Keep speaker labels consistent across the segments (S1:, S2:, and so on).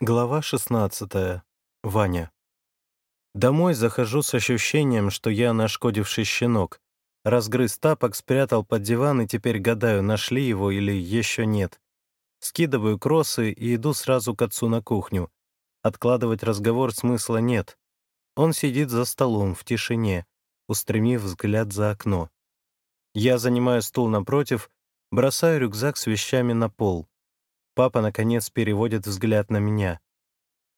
S1: Глава 16. Ваня. Домой захожу с ощущением, что я нашкодивший щенок. Разгрыз тапок, спрятал под диван и теперь гадаю, нашли его или еще нет. Скидываю кроссы и иду сразу к отцу на кухню. Откладывать разговор смысла нет. Он сидит за столом в тишине, устремив взгляд за окно. Я занимаю стул напротив, бросаю рюкзак с вещами на пол. Папа, наконец, переводит взгляд на меня.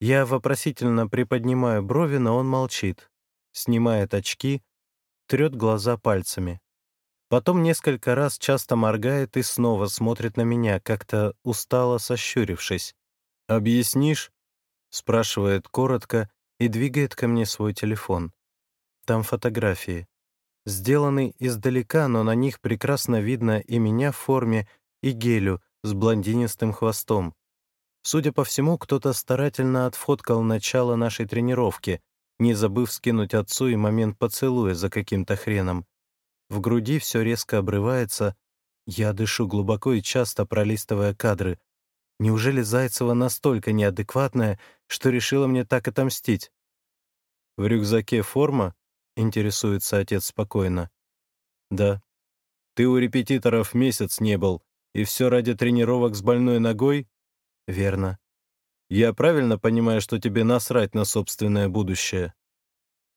S1: Я вопросительно приподнимаю брови, но он молчит. Снимает очки, трет глаза пальцами. Потом несколько раз часто моргает и снова смотрит на меня, как-то устало сощурившись. «Объяснишь?» — спрашивает коротко и двигает ко мне свой телефон. Там фотографии. Сделаны издалека, но на них прекрасно видно и меня в форме, и Гелю, с блондинистым хвостом. Судя по всему, кто-то старательно отфоткал начало нашей тренировки, не забыв скинуть отцу и момент поцелуя за каким-то хреном. В груди все резко обрывается. Я дышу глубоко и часто, пролистывая кадры. Неужели Зайцева настолько неадекватная, что решила мне так отомстить? «В рюкзаке форма?» — интересуется отец спокойно. «Да». «Ты у репетиторов месяц не был, и все ради тренировок с больной ногой? Верно. Я правильно понимаю, что тебе насрать на собственное будущее?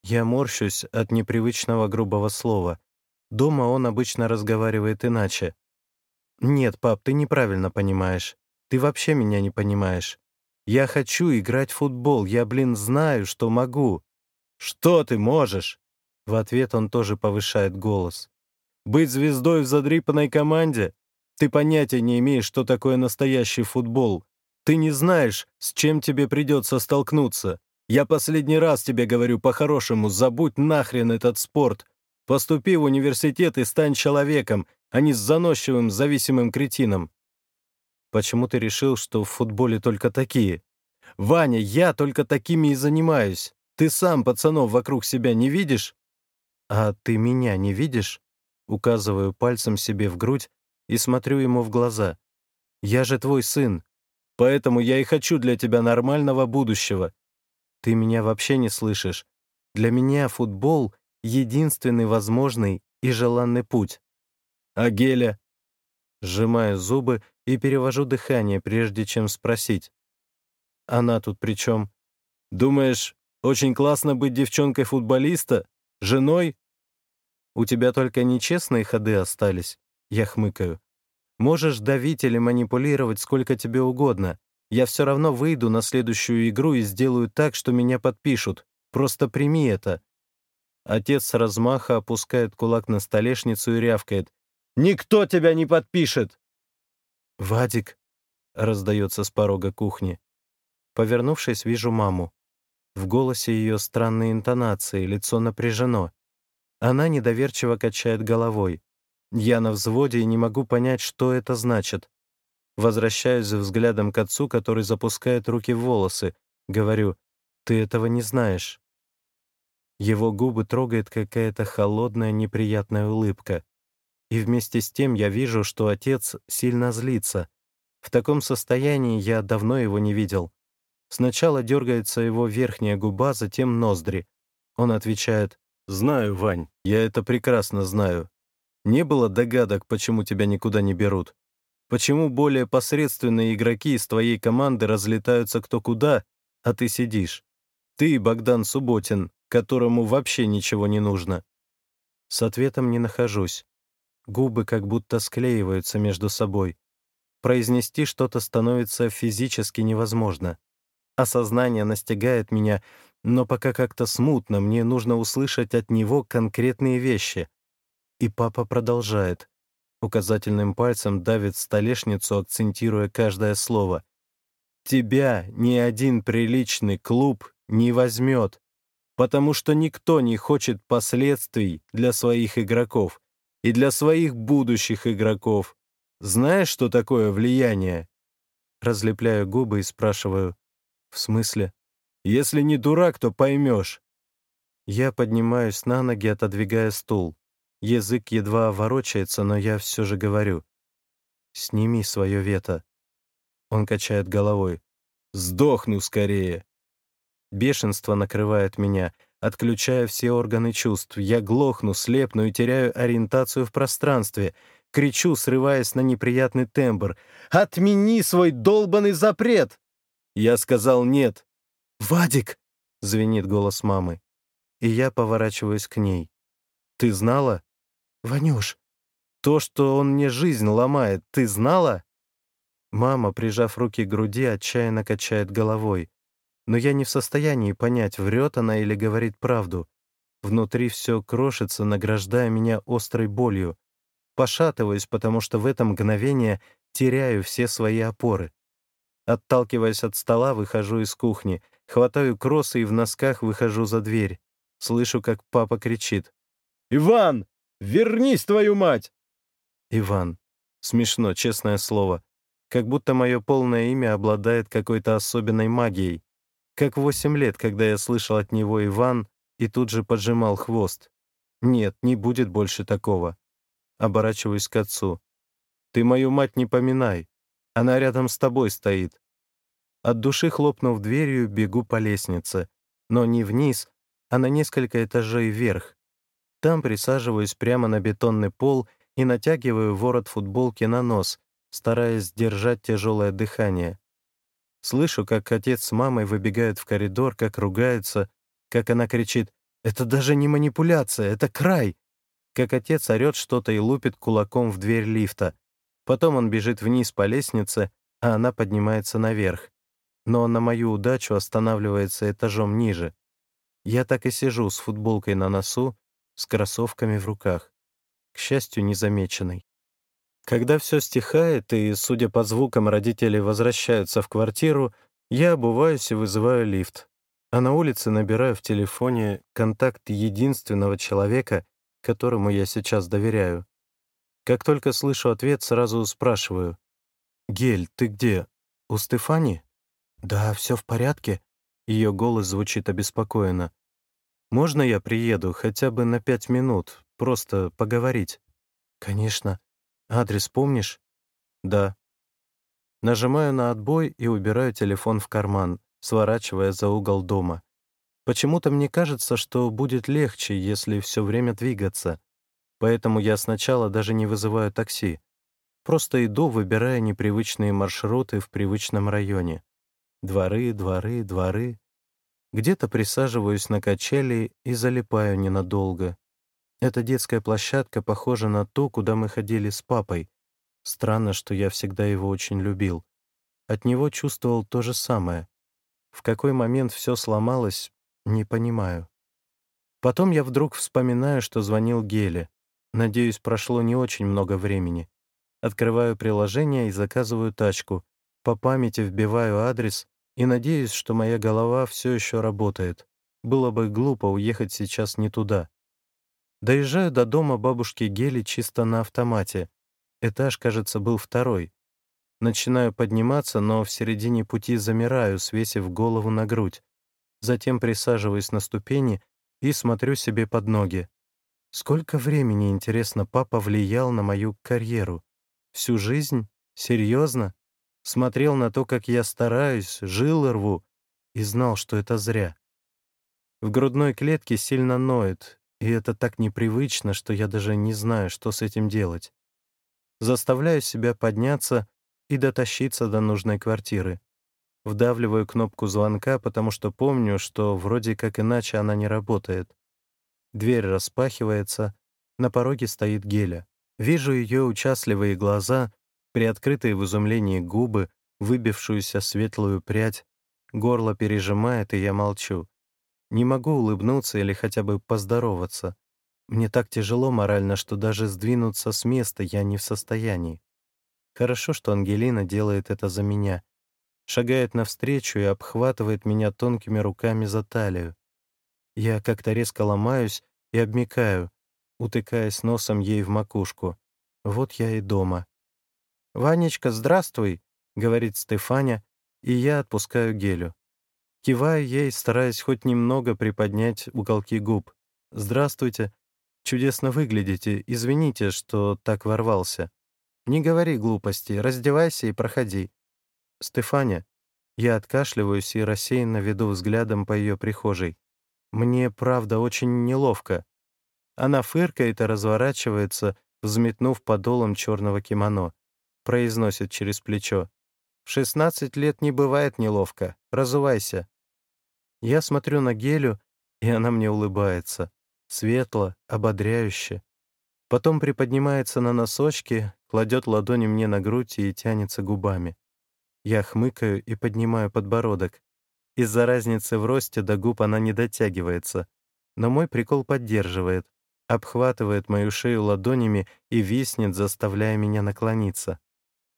S1: Я морщусь от непривычного грубого слова. Дома он обычно разговаривает иначе. Нет, пап, ты неправильно понимаешь. Ты вообще меня не понимаешь. Я хочу играть в футбол, я, блин, знаю, что могу. Что ты можешь? В ответ он тоже повышает голос. Быть звездой в задрипанной команде? Ты понятия не имеешь, что такое настоящий футбол. Ты не знаешь, с чем тебе придется столкнуться. Я последний раз тебе говорю по-хорошему, забудь нахрен этот спорт. Поступи в университет и стань человеком, а не с заносчивым, зависимым кретином. Почему ты решил, что в футболе только такие? Ваня, я только такими и занимаюсь. Ты сам пацанов вокруг себя не видишь? А ты меня не видишь? Указываю пальцем себе в грудь, и смотрю ему в глаза. «Я же твой сын, поэтому я и хочу для тебя нормального будущего. Ты меня вообще не слышишь. Для меня футбол — единственный возможный и желанный путь. А Геля?» Сжимаю зубы и перевожу дыхание, прежде чем спросить. «Она тут при чем? Думаешь, очень классно быть девчонкой-футболиста? Женой? У тебя только нечестные ходы остались. Я хмыкаю. «Можешь давить или манипулировать сколько тебе угодно. Я все равно выйду на следующую игру и сделаю так, что меня подпишут. Просто прими это». Отец с размаха опускает кулак на столешницу и рявкает. «Никто тебя не подпишет!» «Вадик!» — раздается с порога кухни. Повернувшись, вижу маму. В голосе ее странные интонации, лицо напряжено. Она недоверчиво качает головой. Я на взводе и не могу понять, что это значит. Возвращаюсь взглядом к отцу, который запускает руки в волосы. Говорю, ты этого не знаешь. Его губы трогает какая-то холодная, неприятная улыбка. И вместе с тем я вижу, что отец сильно злится. В таком состоянии я давно его не видел. Сначала дергается его верхняя губа, затем ноздри. Он отвечает, «Знаю, Вань, я это прекрасно знаю. Не было догадок, почему тебя никуда не берут? Почему более посредственные игроки из твоей команды разлетаются кто куда, а ты сидишь? Ты и Богдан Субботин, которому вообще ничего не нужно. С ответом не нахожусь. Губы как будто склеиваются между собой. Произнести что-то становится физически невозможно. Осознание настигает меня, но пока как-то смутно, мне нужно услышать от него конкретные вещи. И папа продолжает. Указательным пальцем давит столешницу, акцентируя каждое слово. «Тебя ни один приличный клуб не возьмет, потому что никто не хочет последствий для своих игроков и для своих будущих игроков. Знаешь, что такое влияние?» Разлепляю губы и спрашиваю. «В смысле?» «Если не дурак, то поймешь». Я поднимаюсь на ноги, отодвигая стул. Язык едва ворочается, но я все же говорю. «Сними свое вето». Он качает головой. Сдохну скорее. Бешенство накрывает меня, отключая все органы чувств. Я глохну, слепну и теряю ориентацию в пространстве. Кричу, срываясь на неприятный тембр. «Отмени свой долбанный запрет!» Я сказал «нет». «Вадик!» — звенит голос мамы. И я поворачиваюсь к ней. «Ты знала?» «Ванюш, то, что он мне жизнь ломает, ты знала?» Мама, прижав руки к груди, отчаянно качает головой. Но я не в состоянии понять, врет она или говорит правду. Внутри все крошится, награждая меня острой болью. Пошатываюсь, потому что в это мгновение теряю все свои опоры. Отталкиваясь от стола, выхожу из кухни, хватаю кроссы и в носках выхожу за дверь. Слышу, как папа кричит. «Иван, вернись, твою мать!» Иван. Смешно, честное слово. Как будто мое полное имя обладает какой-то особенной магией. Как восемь лет, когда я слышал от него Иван и тут же поджимал хвост. Нет, не будет больше такого. Оборачиваюсь к отцу. Ты мою мать не поминай. Она рядом с тобой стоит. От души хлопнув дверью, бегу по лестнице. Но не вниз, а на несколько этажей вверх. Там присаживаюсь прямо на бетонный пол и натягиваю ворот футболки на нос, стараясь сдержать тяжелое дыхание. Слышу, как отец с мамой выбегают в коридор, как ругаются, как она кричит «Это даже не манипуляция, это край!» Как отец орёт что-то и лупит кулаком в дверь лифта. Потом он бежит вниз по лестнице, а она поднимается наверх. Но на мою удачу останавливается этажом ниже. Я так и сижу с футболкой на носу, с кроссовками в руках. К счастью, незамеченной. Когда все стихает, и, судя по звукам, родители возвращаются в квартиру, я обуваюсь и вызываю лифт. А на улице набираю в телефоне контакт единственного человека, которому я сейчас доверяю. Как только слышу ответ, сразу спрашиваю. «Гель, ты где? У Стефани?» «Да, все в порядке». Ее голос звучит обеспокоенно. «Можно я приеду хотя бы на пять минут, просто поговорить?» «Конечно. Адрес помнишь? Да. Нажимаю на отбой и убираю телефон в карман, сворачивая за угол дома. Почему-то мне кажется, что будет легче, если все время двигаться. Поэтому я сначала даже не вызываю такси. Просто иду, выбирая непривычные маршруты в привычном районе. Дворы, дворы, дворы. Где-то присаживаюсь на качели и залипаю ненадолго. Эта детская площадка похожа на ту, куда мы ходили с папой. Странно, что я всегда его очень любил. От него чувствовал то же самое. В какой момент все сломалось, не понимаю. Потом я вдруг вспоминаю, что звонил Геле. Надеюсь, прошло не очень много времени. Открываю приложение и заказываю тачку. По памяти вбиваю адрес и надеюсь, что моя голова все еще работает. Было бы глупо уехать сейчас не туда. Доезжаю до дома бабушки Гели чисто на автомате. Этаж, кажется, был второй. Начинаю подниматься, но в середине пути замираю, свесив голову на грудь. Затем присаживаюсь на ступени и смотрю себе под ноги. Сколько времени, интересно, папа влиял на мою карьеру? Всю жизнь? Серьезно? Смотрел на то, как я стараюсь, жил и рву, и знал, что это зря. В грудной клетке сильно ноет, и это так непривычно, что я даже не знаю, что с этим делать. Заставляю себя подняться и дотащиться до нужной квартиры. Вдавливаю кнопку звонка, потому что помню, что вроде как иначе она не работает. Дверь распахивается, на пороге стоит Геля. Вижу ее участливые глаза, приоткрытые в изумлении губы, выбившуюся светлую прядь. Горло пережимает, и я молчу. Не могу улыбнуться или хотя бы поздороваться. Мне так тяжело морально, что даже сдвинуться с места я не в состоянии. Хорошо, что Ангелина делает это за меня. Шагает навстречу и обхватывает меня тонкими руками за талию. Я как-то резко ломаюсь и обмикаю, утыкаясь носом ей в макушку. Вот я и дома. «Ванечка, здравствуй!» — говорит Стефаня, и я отпускаю Гелю. Киваю ей, стараясь хоть немного приподнять уголки губ. «Здравствуйте. Чудесно выглядите. Извините, что так ворвался. Не говори глупости. Раздевайся и проходи. Стефаня, Я откашливаюсь и рассеянно веду взглядом по ее прихожей. Мне, правда, очень неловко. Она фыркает и разворачивается, взметнув подолом черного кимоно. Произносит через плечо. «В шестнадцать лет не бывает неловко. Разувайся». Я смотрю на Гелю, и она мне улыбается. Светло, ободряюще. Потом приподнимается на носочки, кладет ладони мне на грудь и тянется губами. Я хмыкаю и поднимаю подбородок. Из-за разницы в росте до губ она не дотягивается, но мой прикол поддерживает, обхватывает мою шею ладонями и виснет, заставляя меня наклониться.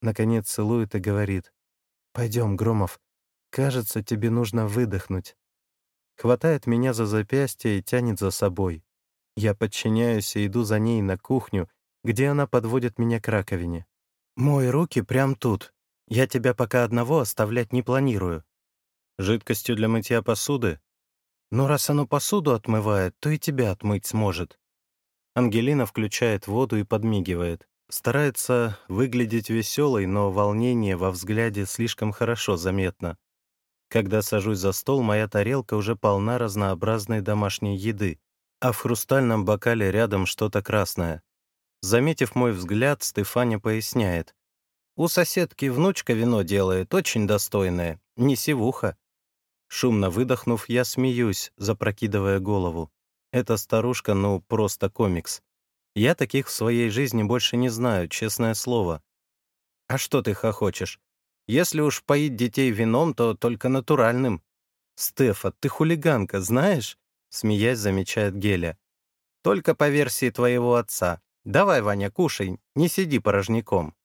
S1: Наконец целует и говорит, «Пойдем, Громов, кажется, тебе нужно выдохнуть». Хватает меня за запястье и тянет за собой. Я подчиняюсь и иду за ней на кухню, где она подводит меня к раковине. «Мой руки прям тут», я тебя пока одного оставлять не планирую. Жидкостью для мытья посуды? Но раз оно посуду отмывает, то и тебя отмыть сможет. Ангелина включает воду и подмигивает. Старается выглядеть веселой, но волнение во взгляде слишком хорошо заметно. Когда сажусь за стол, моя тарелка уже полна разнообразной домашней еды, а в хрустальном бокале рядом что-то красное. Заметив мой взгляд, Стефаня поясняет. У соседки внучка вино делает, очень достойное, не сивуха. Шумно выдохнув, я смеюсь, запрокидывая голову. Эта старушка, ну, просто комикс. Я таких в своей жизни больше не знаю, честное слово. А что ты хохочешь? Если уж поить детей вином, то только натуральным. Стефа, ты хулиганка, знаешь? Смеясь, замечает Геля. Только по версии твоего отца. Давай, Ваня, кушай, не сиди порожняком.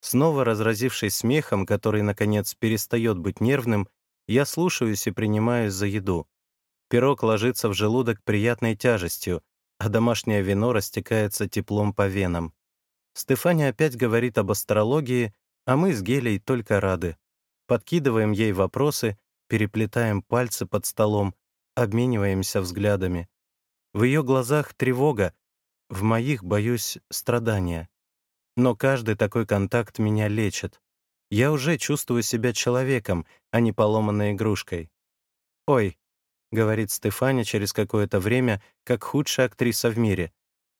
S1: Снова разразившись смехом, который, наконец, перестает быть нервным, я слушаюсь и принимаюсь за еду. Пирог ложится в желудок приятной тяжестью, а домашнее вино растекается теплом по венам. Стефания опять говорит об астрологии, а мы с Гелей только рады. Подкидываем ей вопросы, переплетаем пальцы под столом, обмениваемся взглядами. В ее глазах тревога, в моих, боюсь, страдания. Но каждый такой контакт меня лечит. Я уже чувствую себя человеком, а не поломанной игрушкой. «Ой», — говорит Стефаня через какое-то время, как худшая актриса в мире.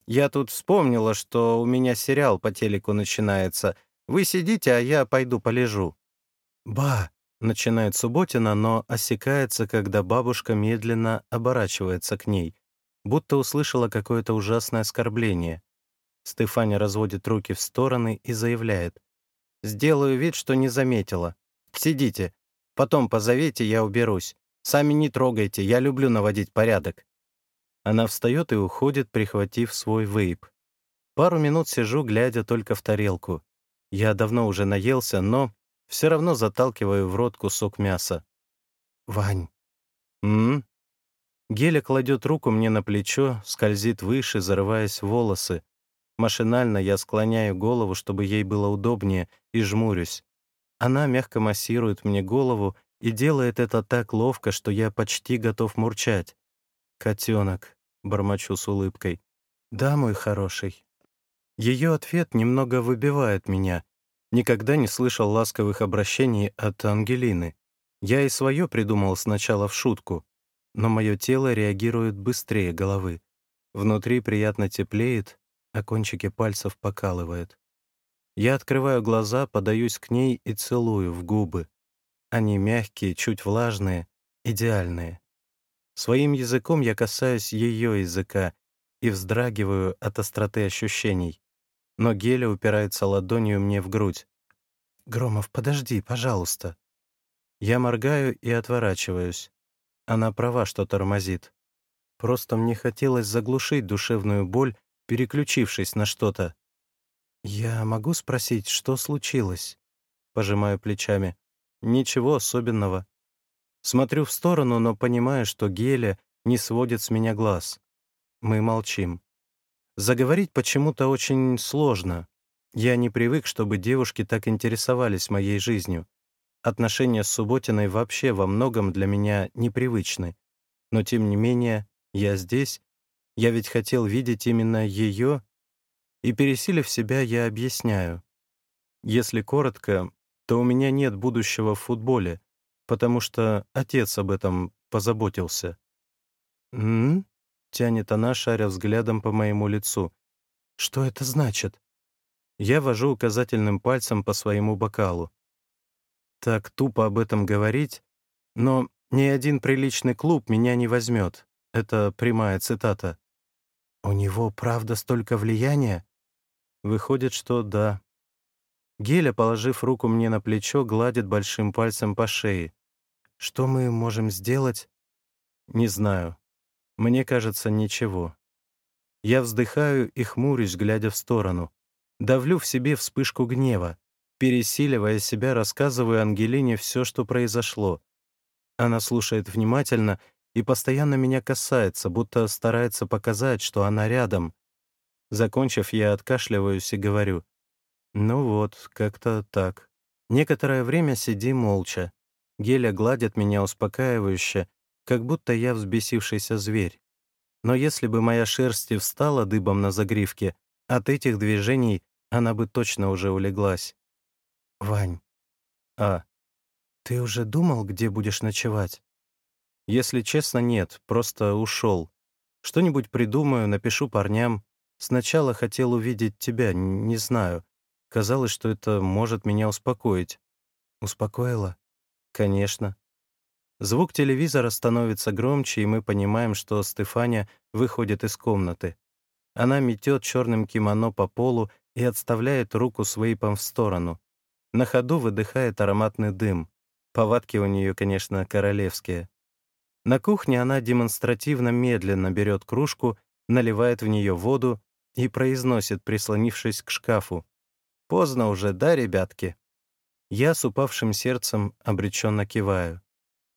S1: «Я тут вспомнила, что у меня сериал по телеку начинается. Вы сидите, а я пойду полежу». «Ба», — начинает Субботина, но осекается, когда бабушка медленно оборачивается к ней, будто услышала какое-то ужасное оскорбление. Стефаня разводит руки в стороны и заявляет. «Сделаю вид, что не заметила. Сидите. Потом позовите, я уберусь. Сами не трогайте, я люблю наводить порядок». Она встает и уходит, прихватив свой вейп. Пару минут сижу, глядя только в тарелку. Я давно уже наелся, но все равно заталкиваю в рот кусок мяса. «Вань». «М?», -м Геля кладет руку мне на плечо, скользит выше, зарываясь в волосы, Машинально я склоняю голову, чтобы ей было удобнее, и жмурюсь. Она мягко массирует мне голову и делает это так ловко, что я почти готов мурчать. «Котенок», — бормочу с улыбкой. «Да, мой хороший». Ее ответ немного выбивает меня. Никогда не слышал ласковых обращений от Ангелины. Я и свое придумал сначала в шутку, но мое тело реагирует быстрее головы. Внутри приятно теплеет, а кончики пальцев покалывает. Я открываю глаза, подаюсь к ней и целую в губы. Они мягкие, чуть влажные, идеальные. Своим языком я касаюсь ее языка и вздрагиваю от остроты ощущений. Но Геля упирается ладонью мне в грудь. «Громов, подожди, пожалуйста». Я моргаю и отворачиваюсь. Она права, что тормозит. Просто мне хотелось заглушить душевную боль переключившись на что-то. «Я могу спросить, что случилось?» Пожимаю плечами. «Ничего особенного». Смотрю в сторону, но понимаю, что Геля не сводит с меня глаз. Мы молчим. Заговорить почему-то очень сложно. Я не привык, чтобы девушки так интересовались моей жизнью. Отношения с Субботиной вообще во многом для меня непривычны. Но тем не менее, я здесь, я ведь хотел видеть именно ее, и, пересилив себя, я объясняю. Если коротко, то у меня нет будущего в футболе, потому что отец об этом позаботился. «М?», тянет она, шаря взглядом по моему лицу. «Что это значит?» Я вожу указательным пальцем по своему бокалу. Так тупо об этом говорить, но ни один приличный клуб меня не возьмет. Это прямая цитата. «У него, правда, столько влияния?» Выходит, что да. Геля, положив руку мне на плечо, гладит большим пальцем по шее. «Что мы можем сделать?» «Не знаю. Мне кажется, ничего». Я вздыхаю и хмурюсь, глядя в сторону. Давлю в себе вспышку гнева. Пересиливая себя, рассказываю Ангелине все, что произошло. Она слушает внимательно и постоянно меня касается, будто старается показать, что она рядом. Закончив, я откашливаюсь и говорю. «Ну вот, как-то так». Некоторое время сиди молча. Геля гладит меня успокаивающе, как будто я взбесившийся зверь. Но если бы моя шерсть и встала дыбом на загривке, от этих движений она бы точно уже улеглась. «Вань». «А». «Ты уже думал, где будешь ночевать?» «Если честно, нет, просто ушел. Что-нибудь придумаю, напишу парням. Сначала хотел увидеть тебя, не знаю. Казалось, что это может меня успокоить». «Успокоило?» «Конечно». Звук телевизора становится громче, и мы понимаем, что Стефания выходит из комнаты. Она метет черным кимоно по полу и отставляет руку с вейпом в сторону. На ходу выдыхает ароматный дым. Повадки у нее, конечно, королевские. На кухне она демонстративно медленно берет кружку, наливает в нее воду и произносит, прислонившись к шкафу. «Поздно уже, да, ребятки?» Я с упавшим сердцем обреченно киваю.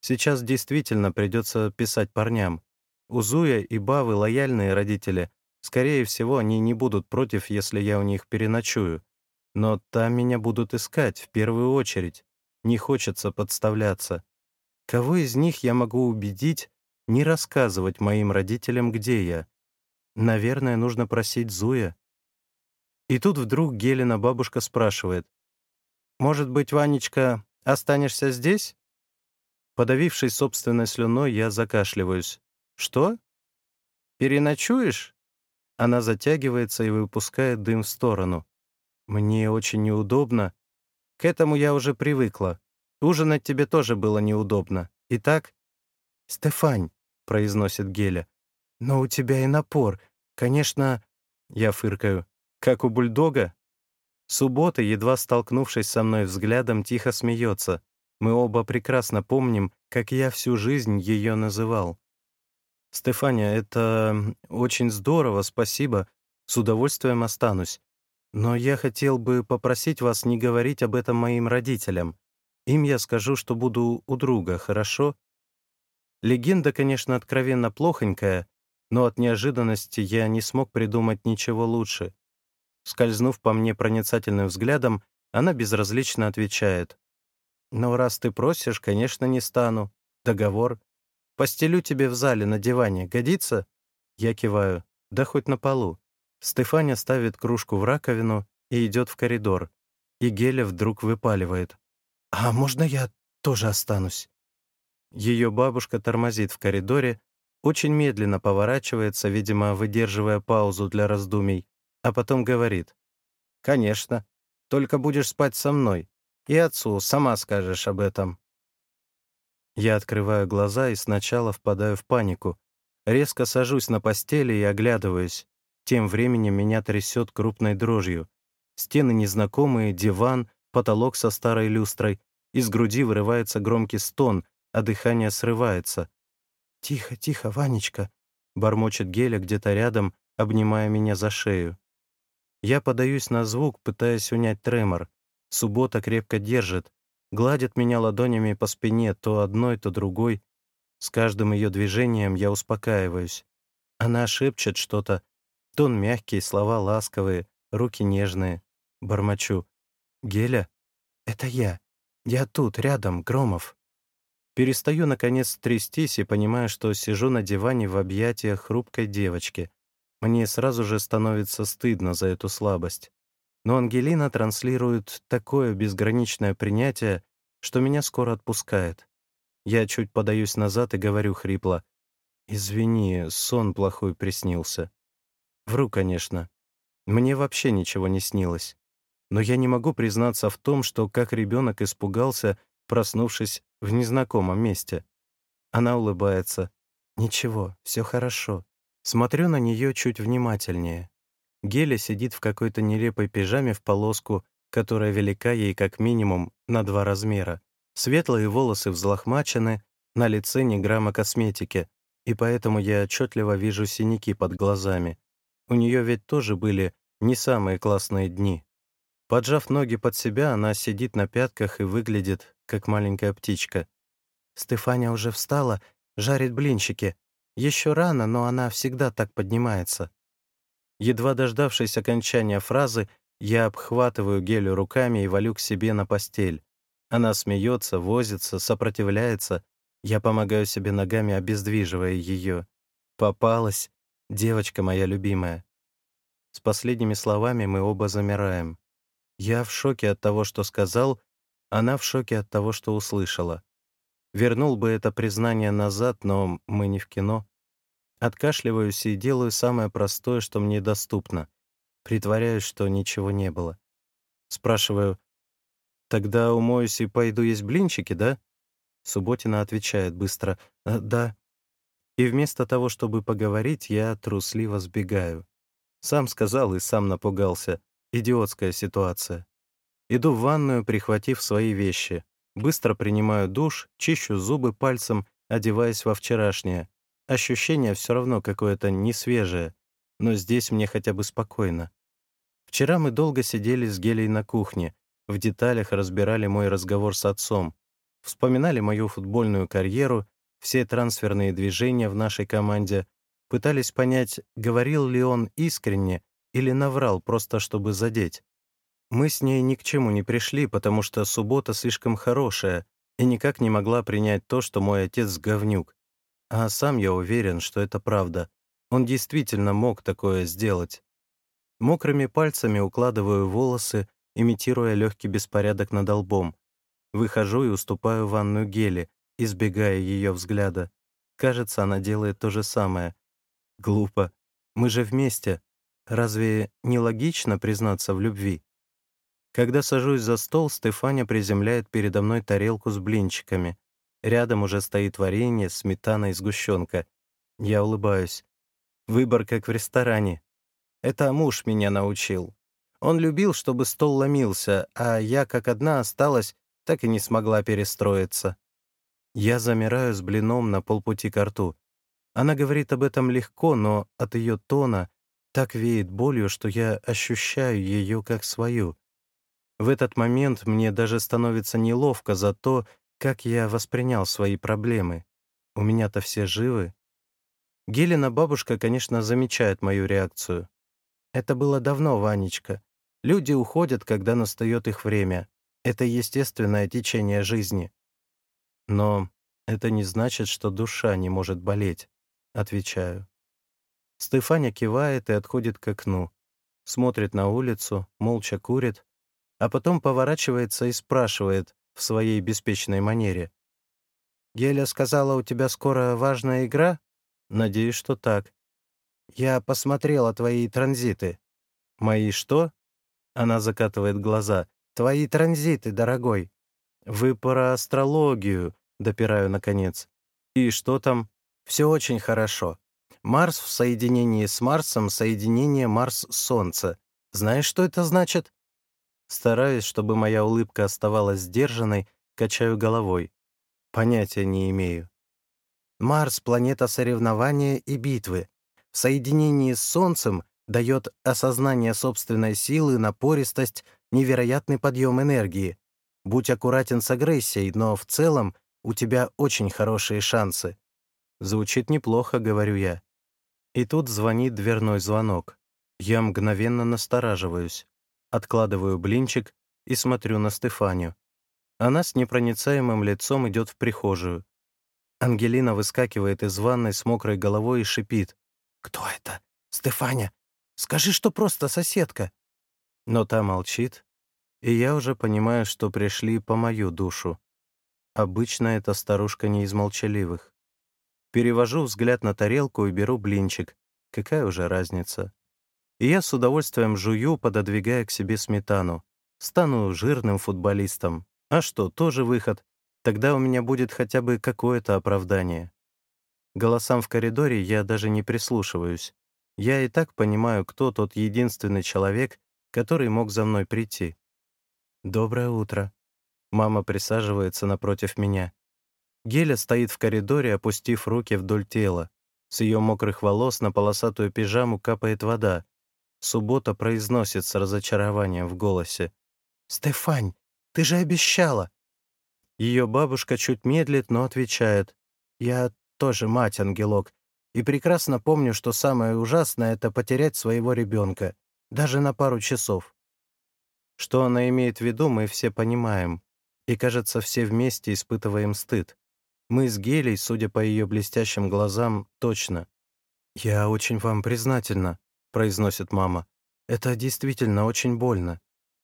S1: Сейчас действительно придется писать парням. У Зуя и Бавы лояльные родители. Скорее всего, они не будут против, если я у них переночую. Но там меня будут искать, в первую очередь. Не хочется подставляться. Кого из них я могу убедить не рассказывать моим родителям, где я? Наверное, нужно просить Зуя. И тут вдруг Гелена бабушка спрашивает. «Может быть, Ванечка, останешься здесь?» Подавившись собственной слюной, я закашливаюсь. «Что? Переночуешь?» Она затягивается и выпускает дым в сторону. «Мне очень неудобно. К этому я уже привыкла. Ужинать тебе тоже было неудобно. Итак?» «Стефань», — произносит Геля, — «но у тебя и напор. Конечно...» Я фыркаю. «Как у бульдога?» Суббота, едва столкнувшись со мной взглядом, тихо смеется. Мы оба прекрасно помним, как я всю жизнь ее называл. «Стефания, это очень здорово, спасибо. С удовольствием останусь. Но я хотел бы попросить вас не говорить об этом моим родителям. Им я скажу, что буду у друга, хорошо? Легенда, конечно, откровенно плохонькая, но от неожиданности я не смог придумать ничего лучше. Скользнув по мне проницательным взглядом, она безразлично отвечает. «Но раз ты просишь, конечно, не стану. Договор. Постелю тебе в зале на диване. Годится?» Я киваю. «Да хоть на полу». Стефаня ставит кружку в раковину и идет в коридор. И Геля вдруг выпаливает. «А можно я тоже останусь?» Ее бабушка тормозит в коридоре, очень медленно поворачивается, видимо, выдерживая паузу для раздумий, а потом говорит. «Конечно. Только будешь спать со мной. И отцу сама скажешь об этом». Я открываю глаза и сначала впадаю в панику. Резко сажусь на постели и оглядываюсь. Тем временем меня трясет крупной дрожью. Стены незнакомые, диван, потолок со старой люстрой. Из груди вырывается громкий стон, а дыхание срывается. «Тихо, тихо, Ванечка!» — бормочет Геля где-то рядом, обнимая меня за шею. Я подаюсь на звук, пытаясь унять тремор. Суббота крепко держит, гладит меня ладонями по спине, то одной, то другой. С каждым ее движением я успокаиваюсь. Она шепчет что-то, Тон мягкий, слова ласковые, руки нежные. Бормочу. «Геля? Это я. Я тут, рядом, Громов». Перестаю, наконец, трястись и понимаю, что сижу на диване в объятиях хрупкой девочки. Мне сразу же становится стыдно за эту слабость. Но Ангелина транслирует такое безграничное принятие, что меня скоро отпускает. Я чуть подаюсь назад и говорю хрипло. «Извини, сон плохой приснился». Вру, конечно. Мне вообще ничего не снилось. Но я не могу признаться в том, что как ребенок испугался, проснувшись в незнакомом месте. Она улыбается. «Ничего, все хорошо». Смотрю на нее чуть внимательнее. Геля сидит в какой-то нелепой пижаме в полоску, которая велика ей как минимум на два размера. Светлые волосы взлохмачены, на лице ни грамма косметики, и поэтому я отчетливо вижу синяки под глазами. У нее ведь тоже были не самые классные дни. Поджав ноги под себя, она сидит на пятках и выглядит, как маленькая птичка. Стефаня уже встала, жарит блинчики. Еще рано, но она всегда так поднимается. Едва дождавшись окончания фразы, я обхватываю Гелю руками и валю к себе на постель. Она смеется, возится, сопротивляется. Я помогаю себе ногами, обездвиживая ее. Попалась, девочка моя любимая. С последними словами мы оба замираем. Я в шоке от того, что сказал, она в шоке от того, что услышала. Вернул бы это признание назад, но мы не в кино. Откашливаюсь и делаю самое простое, что мне доступно. Притворяюсь, что ничего не было. Спрашиваю, «Тогда умоюсь и пойду есть блинчики, да?» Субботина отвечает быстро, «Э, «Да». И вместо того, чтобы поговорить, я трусливо сбегаю. Сам сказал и сам напугался. Идиотская ситуация. Иду в ванную, прихватив свои вещи. Быстро принимаю душ, чищу зубы пальцем, одеваясь во вчерашнее. Ощущение все равно какое-то несвежее, но здесь мне хотя бы спокойно. Вчера мы долго сидели с Гелей на кухне, в деталях разбирали мой разговор с отцом, вспоминали мою футбольную карьеру, все трансферные движения в нашей команде, пытались понять, говорил ли он искренне или наврал просто чтобы задеть. Мы с ней ни к чему не пришли, потому что суббота слишком хорошая и никак не могла принять то, что мой отец говнюк. А сам я уверен, что это правда. Он действительно мог такое сделать. Мокрыми пальцами укладываю волосы, имитируя легкий беспорядок над лбом. Выхожу и уступаю ванную гели, избегая ее взгляда. Кажется, она делает то же самое. Глупо. Мы же вместе. Разве не логично признаться в любви? Когда сажусь за стол, Стефаня приземляет передо мной тарелку с блинчиками. Рядом уже стоит варенье, сметана и сгущенка. Я улыбаюсь. Выбор как в ресторане. Это муж меня научил. Он любил, чтобы стол ломился, а я, как одна осталась, так и не смогла перестроиться. Я замираю с блином на полпути к рту. Она говорит об этом легко, но от ее тона так веет болью, что я ощущаю ее как свою. В этот момент мне даже становится неловко за то, как я воспринял свои проблемы? У меня-то все живы. Гелена бабушка, конечно, замечает мою реакцию. Это было давно, Ванечка. Люди уходят, когда настает их время. Это естественное течение жизни. Но это не значит, что душа не может болеть, отвечаю. Стефаня кивает и отходит к окну. Смотрит на улицу, молча курит, а потом поворачивается и спрашивает, в своей беспечной манере. «Геля сказала, у тебя скоро важная игра?» «Надеюсь, что так». «Я посмотрела твои транзиты». «Мои что?» Она закатывает глаза. «Твои транзиты, дорогой». «Вы про астрологию», — допираю наконец. «И что там?» «Все очень хорошо. Марс в соединении с Марсом, соединение Марс-Солнце. Знаешь, что это значит?» Стараясь, чтобы моя улыбка оставалась сдержанной, качаю головой. Понятия не имею. Марс — планета соревнования и битвы. В соединении с Солнцем дает осознание собственной силы, напористость, невероятный подъем энергии. Будь аккуратен с агрессией, но в целом у тебя очень хорошие шансы. Звучит неплохо, говорю я. И тут звонит дверной звонок. Я мгновенно настораживаюсь. Откладываю блинчик и смотрю на Стефанию. Она с непроницаемым лицом идет в прихожую. Ангелина выскакивает из ванной с мокрой головой и шипит. «Кто это? Стефаня? Скажи, что просто соседка». Но та молчит, и я уже понимаю, что пришли по мою душу. Обычно эта старушка не из молчаливых. Перевожу взгляд на тарелку и беру блинчик. Какая уже разница? И я с удовольствием жую, пододвигая к себе сметану. Стану жирным футболистом. А что, тоже выход. Тогда у меня будет хотя бы какое-то оправдание. Голосам в коридоре я даже не прислушиваюсь. Я и так понимаю, кто тот единственный человек, который мог за мной прийти. «Доброе утро». Мама присаживается напротив меня. Геля стоит в коридоре, опустив руки вдоль тела. С ее мокрых волос на полосатую пижаму капает вода. Суббота произносит с разочарованием в голосе. «Стефань, ты же обещала!» Ее бабушка чуть медлит, но отвечает. «Я тоже мать, ангелок, и прекрасно помню, что самое ужасное — это потерять своего ребенка, даже на пару часов». Что она имеет в виду, мы все понимаем. И, кажется, все вместе испытываем стыд. Мы с Гелей, судя по ее блестящим глазам, точно. «Я очень вам признательна», — произносит мама. «Это действительно очень больно.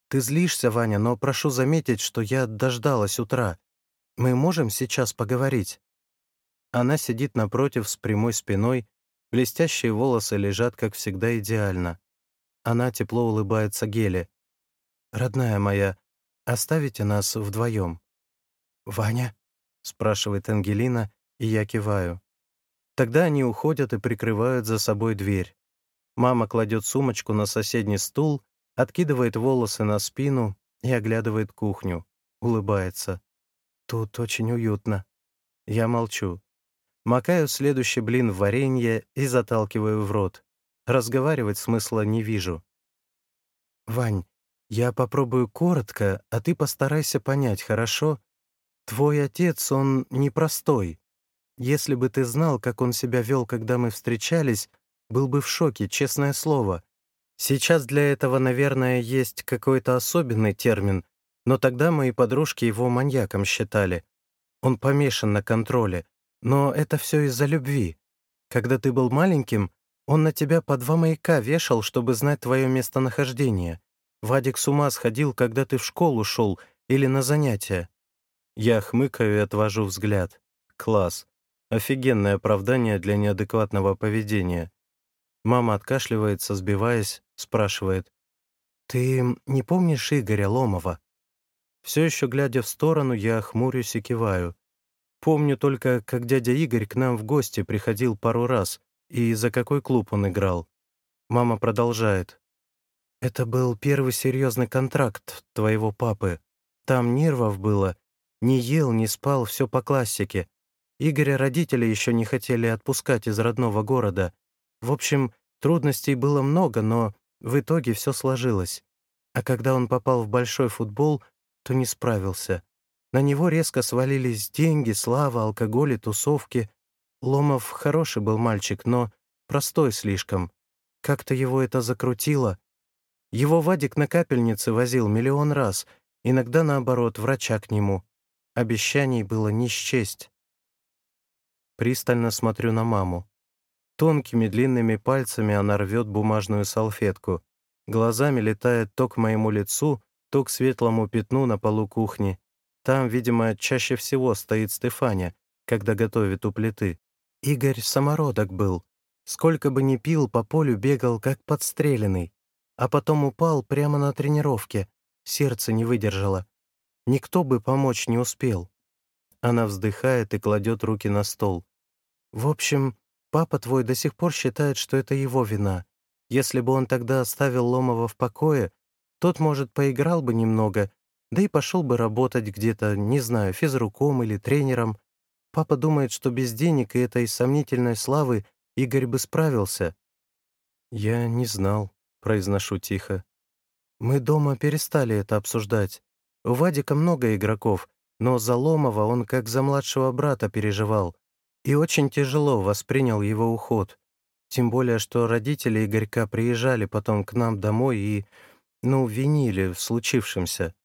S1: Ты злишься, Ваня, но прошу заметить, что я дождалась утра. Мы можем сейчас поговорить?» Она сидит напротив с прямой спиной, блестящие волосы лежат, как всегда, идеально. Она тепло улыбается Геле. «Родная моя, оставите нас вдвоем?» «Ваня?» — спрашивает Ангелина, и я киваю. Тогда они уходят и прикрывают за собой дверь. Мама кладет сумочку на соседний стул, откидывает волосы на спину и оглядывает кухню. Улыбается. Тут очень уютно. Я молчу. Макаю следующий блин в варенье и заталкиваю в рот. Разговаривать смысла не вижу. «Вань, я попробую коротко, а ты постарайся понять, хорошо? Твой отец, он непростой. Если бы ты знал, как он себя вел, когда мы встречались, был бы в шоке, честное слово. Сейчас для этого, наверное, есть какой-то особенный термин, но тогда мои подружки его маньяком считали. Он помешан на контроле. Но это все из-за любви. Когда ты был маленьким, он на тебя по два маяка вешал, чтобы знать твое местонахождение. Вадик с ума сходил, когда ты в школу шел или на занятия. Я хмыкаю и отвожу взгляд. Класс. Офигенное оправдание для неадекватного поведения. Мама откашливается, сбиваясь, спрашивает. «Ты не помнишь Игоря Ломова?» Все еще глядя в сторону, я хмурюсь и киваю. Помню только, как дядя Игорь к нам в гости приходил пару раз, и за какой клуб он играл. Мама продолжает. «Это был первый серьезный контракт твоего папы. Там нервов было. Не ел, не спал, все по классике. Игоря родители еще не хотели отпускать из родного города. В общем, трудностей было много, но в итоге все сложилось. А когда он попал в большой футбол, то не справился. На него резко свалились деньги, слава, алкоголь и тусовки. Ломов хороший был мальчик, но простой слишком. Как-то его это закрутило. Его Вадик на капельнице возил миллион раз, иногда, наоборот, врача к нему. Обещаний было не счесть. Пристально смотрю на маму. Тонкими длинными пальцами она рвет бумажную салфетку. Глазами летает то к моему лицу, то к светлому пятну на полу кухни. Там, видимо, чаще всего стоит Стефаня, когда готовит у плиты. Игорь самородок был. Сколько бы ни пил, по полю бегал, как подстреленный. А потом упал прямо на тренировке. Сердце не выдержало. Никто бы помочь не успел. Она вздыхает и кладет руки на стол. В общем, папа твой до сих пор считает, что это его вина. Если бы он тогда оставил Ломова в покое, тот, может, поиграл бы немного, да и пошел бы работать где-то, не знаю, физруком или тренером. Папа думает, что без денег и этой сомнительной славы Игорь бы справился. «Я не знал», — произношу тихо. «Мы дома перестали это обсуждать. У Вадика много игроков, но за Ломова он как за младшего брата переживал и очень тяжело воспринял его уход. Тем более, что родители Игорька приезжали потом к нам домой и ну, винили в случившемся.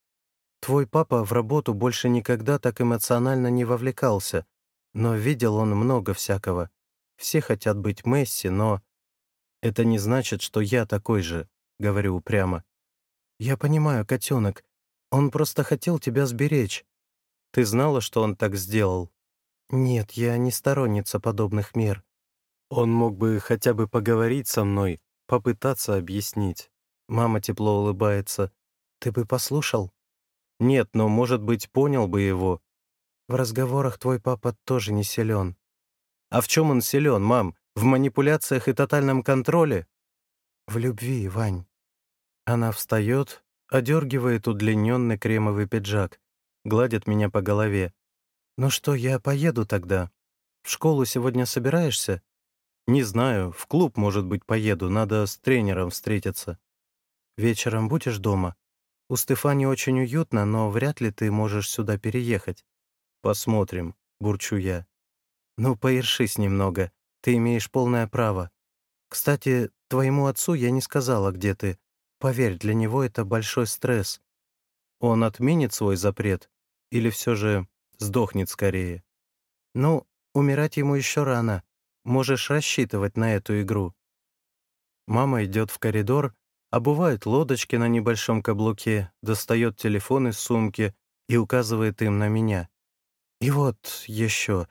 S1: Твой папа в работу больше никогда так эмоционально не вовлекался, но видел он много всякого. Все хотят быть Месси, но... Это не значит, что я такой же, говорю упрямо. Я понимаю, котенок, он просто хотел тебя сберечь. Ты знала, что он так сделал?»
S2: «Нет, я не сторонница подобных мер».
S1: «Он мог бы хотя бы поговорить со мной, попытаться объяснить». Мама тепло улыбается.
S2: «Ты бы послушал?»
S1: «Нет, но, может быть, понял бы его».
S2: «В разговорах твой папа тоже не силен».
S1: «А в чем он силен, мам? В манипуляциях и тотальном контроле?»
S2: «В любви, Вань».
S1: Она встает, одергивает удлиненный кремовый пиджак, гладит меня по голове.
S2: «Ну что, я поеду тогда? В школу сегодня собираешься?»
S1: «Не знаю, в клуб, может быть, поеду, надо с тренером встретиться».
S2: «Вечером будешь дома? У Стефани очень уютно, но вряд ли ты можешь сюда переехать».
S1: «Посмотрим», — бурчу я.
S2: «Ну, поершись немного, ты имеешь полное право. Кстати, твоему отцу я не сказала, где ты. Поверь, для него это большой стресс.
S1: Он отменит свой запрет или все же сдохнет скорее?
S2: Ну, умирать ему еще рано. Можешь рассчитывать на эту игру.
S1: Мама идет в коридор, обувает лодочки на небольшом каблуке, достает телефон из сумки и указывает им на меня.
S2: И вот еще.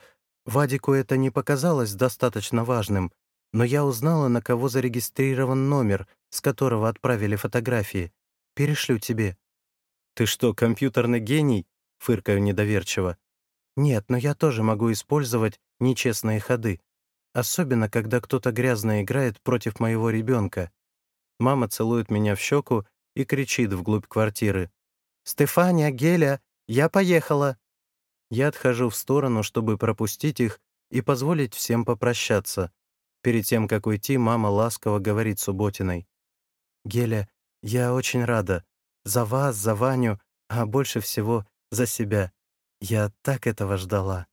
S2: Вадику это не показалось достаточно важным, но я узнала, на кого зарегистрирован номер, с которого отправили фотографии. Перешлю тебе».
S1: «Ты что, компьютерный гений?» — фыркаю недоверчиво.
S2: «Нет, но я тоже могу использовать нечестные ходы. Особенно, когда кто-то грязно играет против моего ребенка.
S1: Мама целует меня в щеку и кричит вглубь квартиры.
S2: «Стефания, Геля, я поехала!»
S1: Я отхожу в сторону, чтобы пропустить их и позволить всем попрощаться. Перед тем, как уйти, мама ласково говорит Субботиной.
S2: «Геля, я очень рада. За вас, за Ваню, а больше всего за себя. Я так этого ждала».